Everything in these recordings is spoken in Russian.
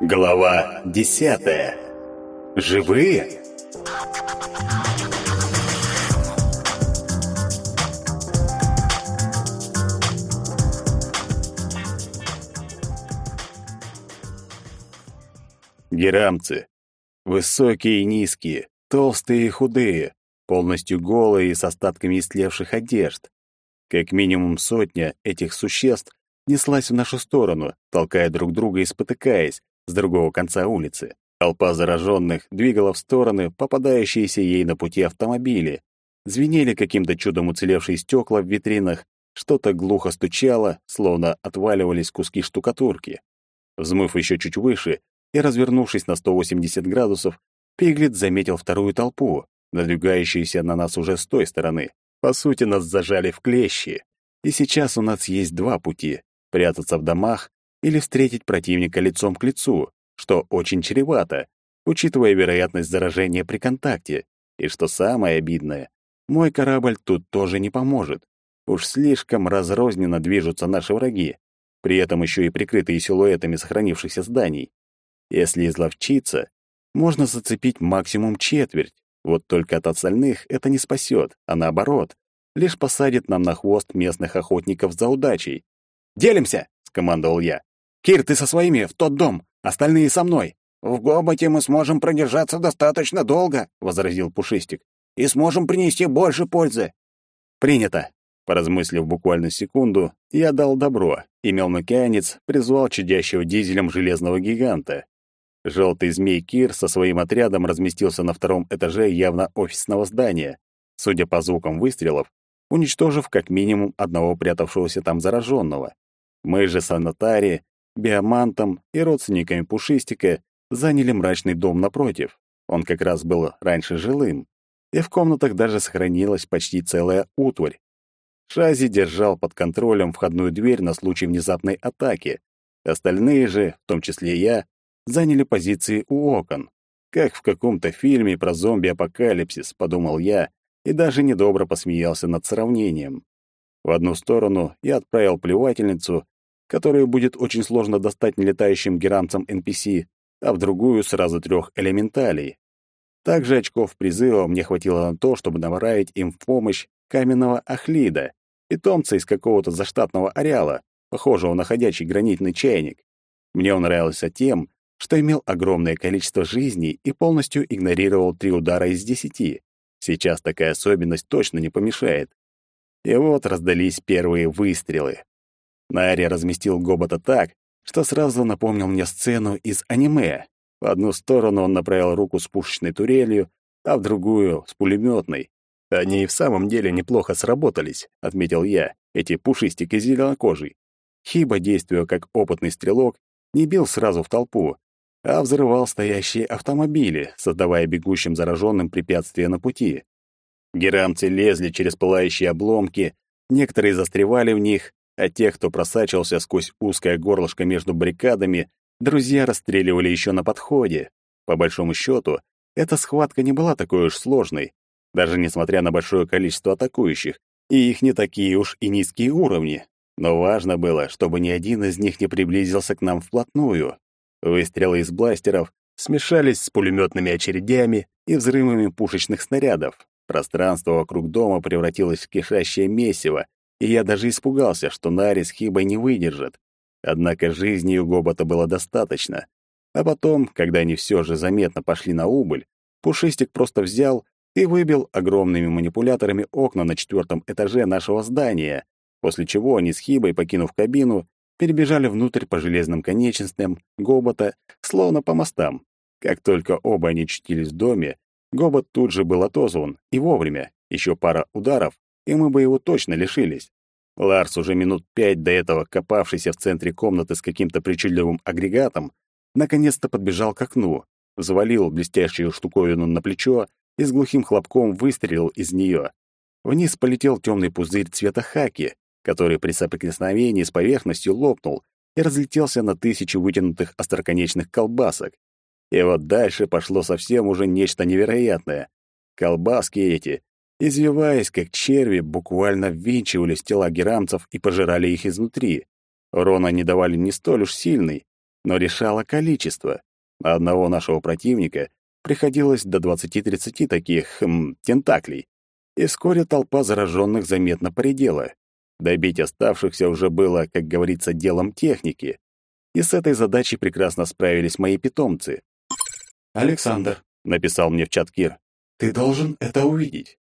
Глава десятая. Живые? Герамцы. Высокие и низкие, толстые и худые, полностью голые и с остатками истлевших одежд. Как минимум сотня этих существ неслась в нашу сторону, толкая друг друга и спотыкаясь с другого конца улицы. Толпа зараженных двигала в стороны попадающиеся ей на пути автомобили. Звенели каким-то чудом уцелевшие стекла в витринах, что-то глухо стучало, словно отваливались куски штукатурки. Взмыв еще чуть выше и развернувшись на 180 градусов, Пиглет заметил вторую толпу, надвигающуюся на нас уже с той стороны. По сути, нас зажали в клещи. И сейчас у нас есть два пути — прятаться в домах или встретить противника лицом к лицу, что очень чревато, учитывая вероятность заражения при контакте. И что самое обидное, мой корабль тут тоже не поможет. Уж слишком разрозненно движутся наши враги, при этом еще и прикрытые силуэтами сохранившихся зданий. Если изловчиться, можно зацепить максимум четверть, вот только от остальных это не спасет, а наоборот, лишь посадит нам на хвост местных охотников за удачей. «Делимся!» — скомандовал я. «Кир, ты со своими в тот дом, остальные со мной». «В Гоботе мы сможем продержаться достаточно долго», — возразил Пушистик, «и сможем принести больше пользы». «Принято». Поразмыслив буквально секунду, я дал добро, и мелмокеанец призвал чадящего дизелем железного гиганта. Желтый змей Кир со своим отрядом разместился на втором этаже явно офисного здания, судя по звукам выстрелов, уничтожив как минимум одного прятавшегося там зараженного. Мы же с Анатари, Биомантом и родственниками Пушистика заняли мрачный дом напротив. Он как раз был раньше жилым, и в комнатах даже сохранилась почти целая утварь. Шази держал под контролем входную дверь на случай внезапной атаки. Остальные же, в том числе я, заняли позиции у окон. Как в каком-то фильме про зомби-апокалипсис, подумал я, и даже недобро посмеялся над сравнением. В одну сторону я отправил плевательницу, которую будет очень сложно достать нелетающим герамцам NPC, а в другую сразу трех элементалей. Также очков призыва мне хватило на то, чтобы направить им в помощь каменного Ахлида, питомца из какого-то заштатного ареала, похожего на ходячий гранитный чайник. Мне он нравился тем, что имел огромное количество жизней и полностью игнорировал три удара из десяти. Сейчас такая особенность точно не помешает. И вот раздались первые выстрелы. Нари разместил Гобота так, что сразу напомнил мне сцену из аниме. В одну сторону он направил руку с пушечной турелью, а в другую — с пулеметной. Они и в самом деле неплохо сработались, отметил я, эти пушистики зеленокожий. Хиба, действуя как опытный стрелок, не бил сразу в толпу, а взрывал стоящие автомобили, создавая бегущим зараженным препятствия на пути. Герамцы лезли через пылающие обломки, некоторые застревали в них, а тех, кто просачивался сквозь узкое горлышко между баррикадами, друзья расстреливали еще на подходе. По большому счету, эта схватка не была такой уж сложной, даже несмотря на большое количество атакующих, и их не такие уж и низкие уровни. Но важно было, чтобы ни один из них не приблизился к нам вплотную. Выстрелы из бластеров смешались с пулеметными очередями и взрывами пушечных снарядов. Пространство вокруг дома превратилось в кишащее месиво, и я даже испугался, что Нари с Хибой не выдержат. Однако жизни у Гобота было достаточно. А потом, когда они все же заметно пошли на убыль, Пушистик просто взял и выбил огромными манипуляторами окна на четвертом этаже нашего здания, после чего они с Хибой, покинув кабину, перебежали внутрь по железным конечностям Гобота, словно по мостам. Как только оба они чтились в доме, Гобот тут же был отозван, и вовремя. Еще пара ударов, и мы бы его точно лишились. Ларс, уже минут пять до этого копавшийся в центре комнаты с каким-то причудливым агрегатом, наконец-то подбежал к окну, взвалил блестящую штуковину на плечо и с глухим хлопком выстрелил из нее. Вниз полетел темный пузырь цвета хаки, который при соприкосновении с поверхностью лопнул и разлетелся на тысячи вытянутых остроконечных колбасок. И вот дальше пошло совсем уже нечто невероятное. Колбаски эти, извиваясь как черви, буквально ввинчивались тела герамцев и пожирали их изнутри. Урона не давали не столь уж сильный, но решало количество. На одного нашего противника приходилось до 20-30 таких хм, тентаклей, и вскоре толпа зараженных заметно поредела. Добить оставшихся уже было, как говорится, делом техники. И с этой задачей прекрасно справились мои питомцы. «Александр», — написал мне в чат Кир, — «ты должен это увидеть».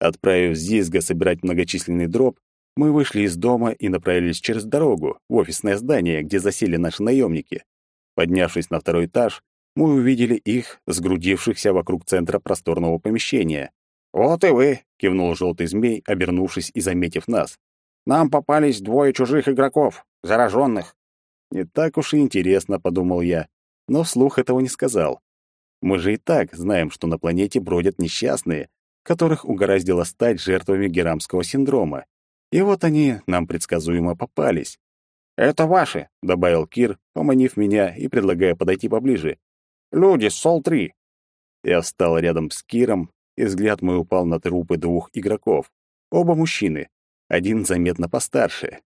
Отправив Зизга собирать многочисленный дроп, мы вышли из дома и направились через дорогу в офисное здание, где засели наши наемники. Поднявшись на второй этаж, мы увидели их, сгрудившихся вокруг центра просторного помещения. «Вот и вы», — кивнул желтый змей, обернувшись и заметив нас. «Нам попались двое чужих игроков, зараженных». «Не так уж и интересно», — подумал я, но вслух этого не сказал. Мы же и так знаем, что на планете бродят несчастные, которых угораздило стать жертвами герамского синдрома. И вот они нам предсказуемо попались. «Это ваши», — добавил Кир, поманив меня и предлагая подойти поближе. «Люди с Сол-3». Я встал рядом с Киром, и взгляд мой упал на трупы двух игроков. Оба мужчины, один заметно постарше.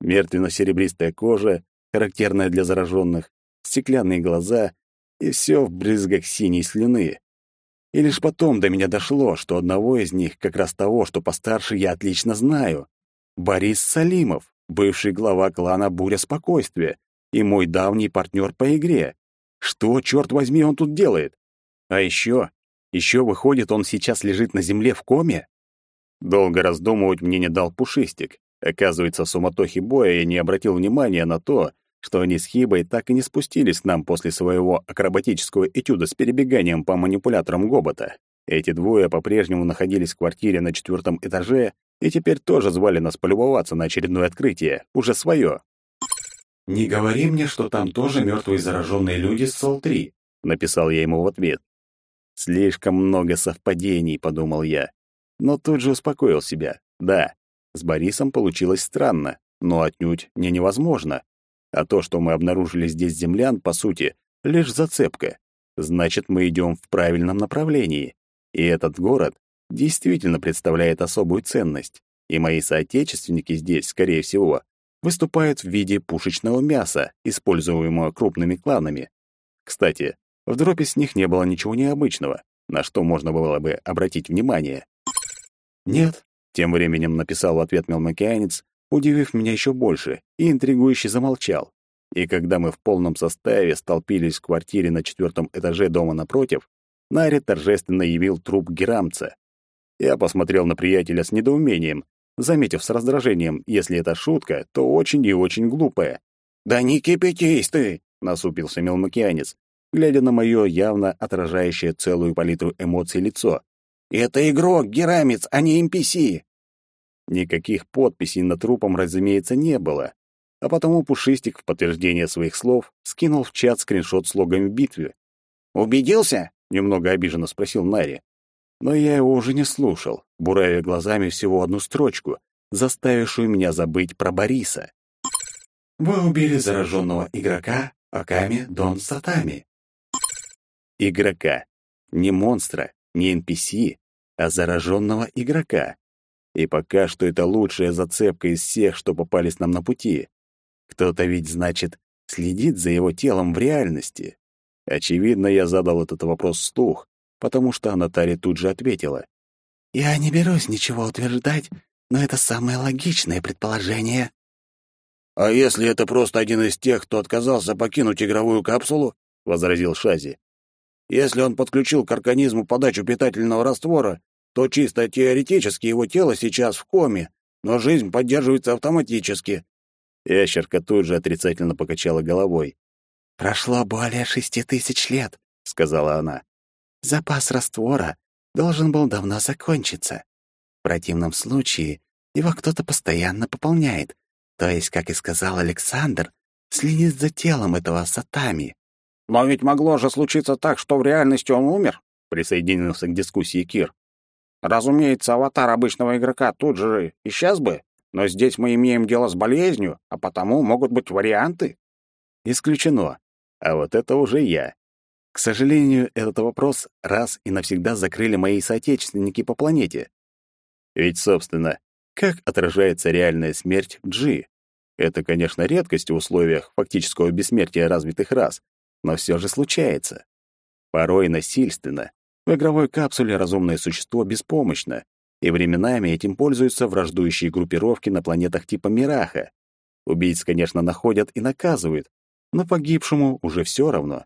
Мертвенно-серебристая кожа, характерная для зараженных, стеклянные глаза и все в брызгах синей слюны. И лишь потом до меня дошло, что одного из них, как раз того, что постарше, я отлично знаю. Борис Салимов, бывший глава клана «Буря спокойствия» и мой давний партнер по игре. Что, черт возьми, он тут делает? А еще, еще выходит, он сейчас лежит на земле в коме? Долго раздумывать мне не дал Пушистик. Оказывается, в суматохе боя я не обратил внимания на то, что они с Хибой так и не спустились к нам после своего акробатического этюда с перебеганием по манипуляторам Гобота. Эти двое по-прежнему находились в квартире на четвертом этаже и теперь тоже звали нас полюбоваться на очередное открытие, уже свое. «Не говори мне, что там тоже мертвые зараженные люди с Сол-3», — написал я ему в ответ. «Слишком много совпадений», — подумал я. Но тут же успокоил себя. Да, с Борисом получилось странно, но отнюдь не невозможно. А то, что мы обнаружили здесь землян, по сути, лишь зацепка. Значит, мы идем в правильном направлении. И этот город действительно представляет особую ценность. И мои соотечественники здесь, скорее всего, выступают в виде пушечного мяса, используемого крупными кланами. Кстати, в дропе с них не было ничего необычного, на что можно было бы обратить внимание. «Нет», — тем временем написал в ответ мелмокеанец, удивив меня еще больше, и интригующе замолчал. И когда мы в полном составе столпились в квартире на четвертом этаже дома напротив, Нари торжественно явил труп Герамца. Я посмотрел на приятеля с недоумением, заметив с раздражением, если это шутка, то очень и очень глупая. «Да не кипятись ты!» — насупился мелмокеанец, глядя на мое явно отражающее целую палитру эмоций лицо. «Это игрок, Герамец, а не NPC!» Никаких подписей над трупом, разумеется, не было. А потому Пушистик в подтверждение своих слов скинул в чат скриншот с логами битвы. «Убедился?» — немного обиженно спросил Нари. Но я его уже не слушал, буравя глазами всего одну строчку, заставившую меня забыть про Бориса. «Вы убили зараженного игрока Аками Дон Сатами». Игрока. Не монстра, не NPC, а зараженного игрока. И пока что это лучшая зацепка из всех, что попались нам на пути. Кто-то ведь, значит, следит за его телом в реальности. Очевидно, я задал этот вопрос вслух, потому что Анатария тут же ответила. «Я не берусь ничего утверждать, но это самое логичное предположение». «А если это просто один из тех, кто отказался покинуть игровую капсулу?» — возразил Шази. «Если он подключил к организму подачу питательного раствора, то чисто теоретически его тело сейчас в коме, но жизнь поддерживается автоматически. Ящерка тут же отрицательно покачала головой. «Прошло более шести тысяч лет», — сказала она. «Запас раствора должен был давно закончиться. В противном случае его кто-то постоянно пополняет, то есть, как и сказал Александр, следит за телом этого сатами». «Но ведь могло же случиться так, что в реальности он умер», — присоединился к дискуссии Кир. Разумеется, аватар обычного игрока тут же исчез бы, но здесь мы имеем дело с болезнью, а потому могут быть варианты. Исключено. А вот это уже я. К сожалению, этот вопрос раз и навсегда закрыли мои соотечественники по планете. Ведь, собственно, как отражается реальная смерть в Джи? Это, конечно, редкость в условиях фактического бессмертия развитых рас, но все же случается. Порой насильственно. В игровой капсуле разумное существо беспомощно, и временами этим пользуются враждующие группировки на планетах типа Мираха. Убийц, конечно, находят и наказывают, но погибшему уже все равно.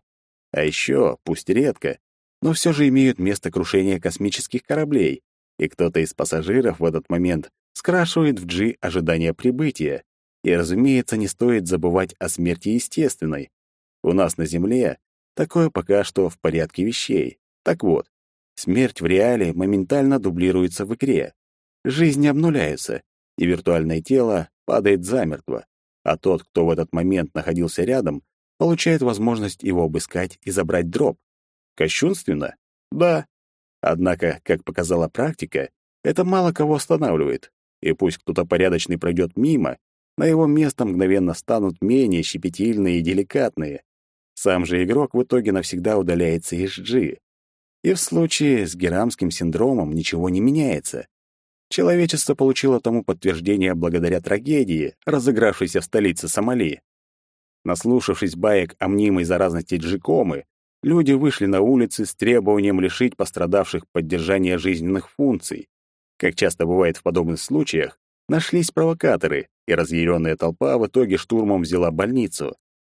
А еще, пусть редко, но все же имеют место крушения космических кораблей, и кто-то из пассажиров в этот момент скрашивает в G ожидание прибытия. И, разумеется, не стоит забывать о смерти естественной. У нас на Земле такое пока что в порядке вещей. Так вот, смерть в реале моментально дублируется в игре. Жизни обнуляются, и виртуальное тело падает замертво, а тот, кто в этот момент находился рядом, получает возможность его обыскать и забрать дроп. Кощунственно? Да. Однако, как показала практика, это мало кого останавливает. И пусть кто-то порядочный пройдет мимо, на его место мгновенно станут менее щепетильные и деликатные. Сам же игрок в итоге навсегда удаляется из G. И в случае с герамским синдромом ничего не меняется. Человечество получило тому подтверждение благодаря трагедии, разыгравшейся в столице Сомали. Наслушавшись баек о мнимой заразности джикомы, люди вышли на улицы с требованием лишить пострадавших поддержания жизненных функций. Как часто бывает в подобных случаях, нашлись провокаторы, и разъяренная толпа в итоге штурмом взяла больницу.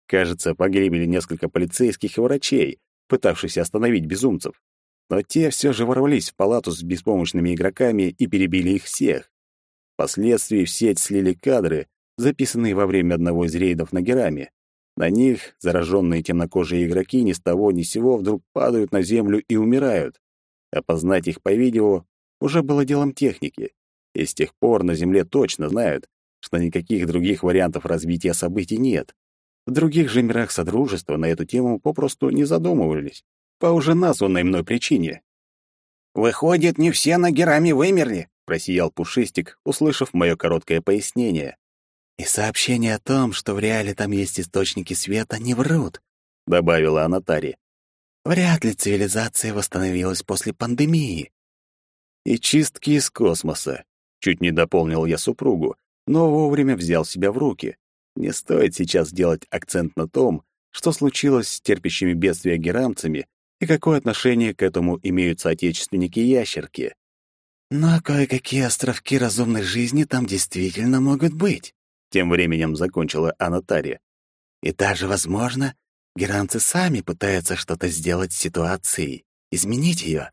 Кажется, погибли несколько полицейских и врачей, пытавшихся остановить безумцев. Но те все же ворвались в палату с беспомощными игроками и перебили их всех. Впоследствии в сеть слили кадры, записанные во время одного из рейдов на Гераме. На них зараженные темнокожие игроки ни с того ни с сего вдруг падают на землю и умирают. Опознать их по видео уже было делом техники, и с тех пор на Земле точно знают, что никаких других вариантов развития событий нет. В других же мирах Содружества на эту тему попросту не задумывались, по уже названной мной причине. «Выходит, не все на Гераме вымерли?» — просиял Пушистик, услышав мое короткое пояснение. «И сообщения о том, что в реале там есть источники света, не врут», — добавила Анатари. «Вряд ли цивилизация восстановилась после пандемии». «И чистки из космоса», — чуть не дополнил я супругу, но вовремя взял себя в руки. Не стоит сейчас делать акцент на том, что случилось с терпящими бедствия герамцами и какое отношение к этому имеют соотечественники-ящерки. «Но кое-какие островки разумной жизни там действительно могут быть», тем временем закончила Анатария. И даже, возможно, геранцы сами пытаются что-то сделать с ситуацией, изменить ее.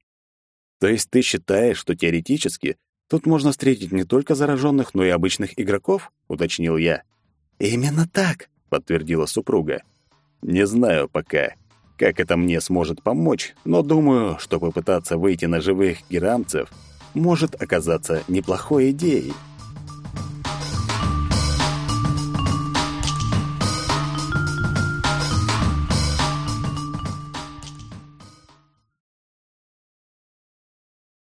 То есть ты считаешь, что теоретически тут можно встретить не только зараженных, но и обычных игроков? уточнил я. Именно так, подтвердила супруга. Не знаю пока, как это мне сможет помочь, но думаю, что попытаться выйти на живых герамцев может оказаться неплохой идеей.